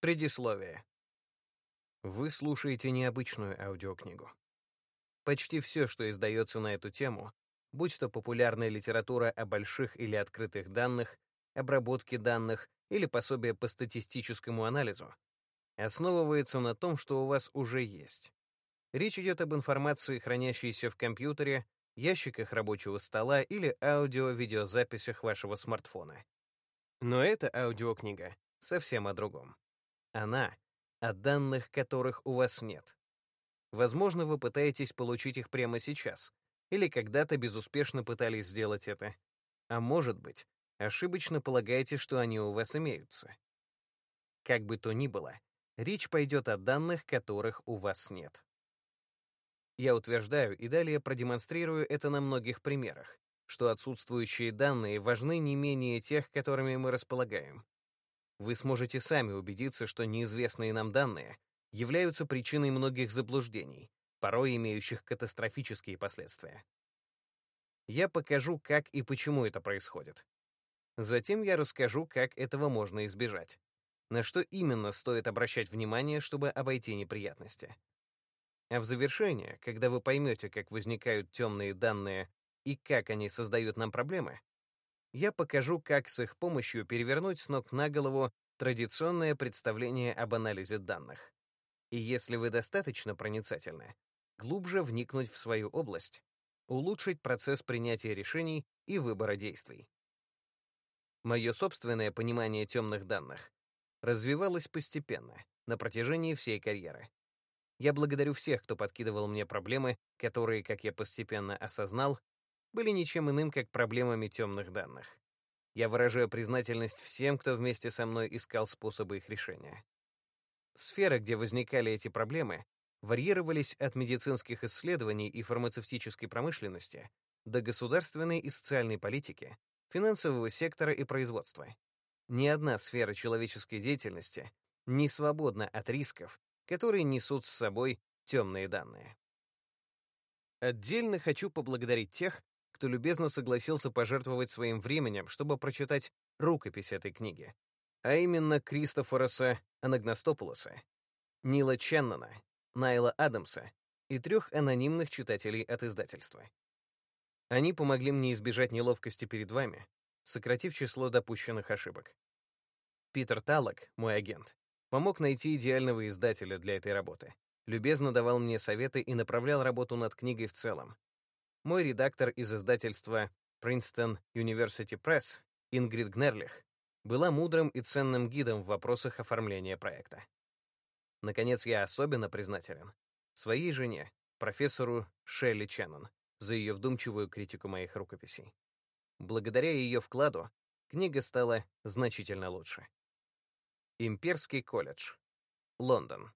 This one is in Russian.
Предисловие. Вы слушаете необычную аудиокнигу. Почти все, что издается на эту тему, будь то популярная литература о больших или открытых данных, обработке данных или пособие по статистическому анализу, основывается на том, что у вас уже есть. Речь идет об информации, хранящейся в компьютере, ящиках рабочего стола или аудио-видеозаписях вашего смартфона. Но эта аудиокнига совсем о другом. Она — о данных, которых у вас нет. Возможно, вы пытаетесь получить их прямо сейчас, или когда-то безуспешно пытались сделать это. А может быть, ошибочно полагаете, что они у вас имеются. Как бы то ни было, речь пойдет о данных, которых у вас нет. Я утверждаю и далее продемонстрирую это на многих примерах, что отсутствующие данные важны не менее тех, которыми мы располагаем. Вы сможете сами убедиться, что неизвестные нам данные являются причиной многих заблуждений, порой имеющих катастрофические последствия. Я покажу, как и почему это происходит. Затем я расскажу, как этого можно избежать. На что именно стоит обращать внимание, чтобы обойти неприятности. А в завершение, когда вы поймете, как возникают темные данные и как они создают нам проблемы, я покажу, как с их помощью перевернуть с ног на голову традиционное представление об анализе данных. И если вы достаточно проницательны, глубже вникнуть в свою область, улучшить процесс принятия решений и выбора действий. Мое собственное понимание темных данных развивалось постепенно, на протяжении всей карьеры. Я благодарю всех, кто подкидывал мне проблемы, которые, как я постепенно осознал, были ничем иным, как проблемами темных данных. Я выражаю признательность всем, кто вместе со мной искал способы их решения. Сферы, где возникали эти проблемы, варьировались от медицинских исследований и фармацевтической промышленности до государственной и социальной политики, финансового сектора и производства. Ни одна сфера человеческой деятельности не свободна от рисков, которые несут с собой темные данные. Отдельно хочу поблагодарить тех, кто любезно согласился пожертвовать своим временем, чтобы прочитать рукопись этой книги, а именно Кристофороса Анагностопулоса, Нила Ченнона, Найла Адамса и трех анонимных читателей от издательства. Они помогли мне избежать неловкости перед вами, сократив число допущенных ошибок. Питер Таллок, мой агент, помог найти идеального издателя для этой работы, любезно давал мне советы и направлял работу над книгой в целом, мой редактор из издательства Princeton University Press, Ингрид Гнерлих, была мудрым и ценным гидом в вопросах оформления проекта. Наконец, я особенно признателен своей жене, профессору Шелли Ченнон, за ее вдумчивую критику моих рукописей. Благодаря ее вкладу книга стала значительно лучше. Имперский колледж. Лондон.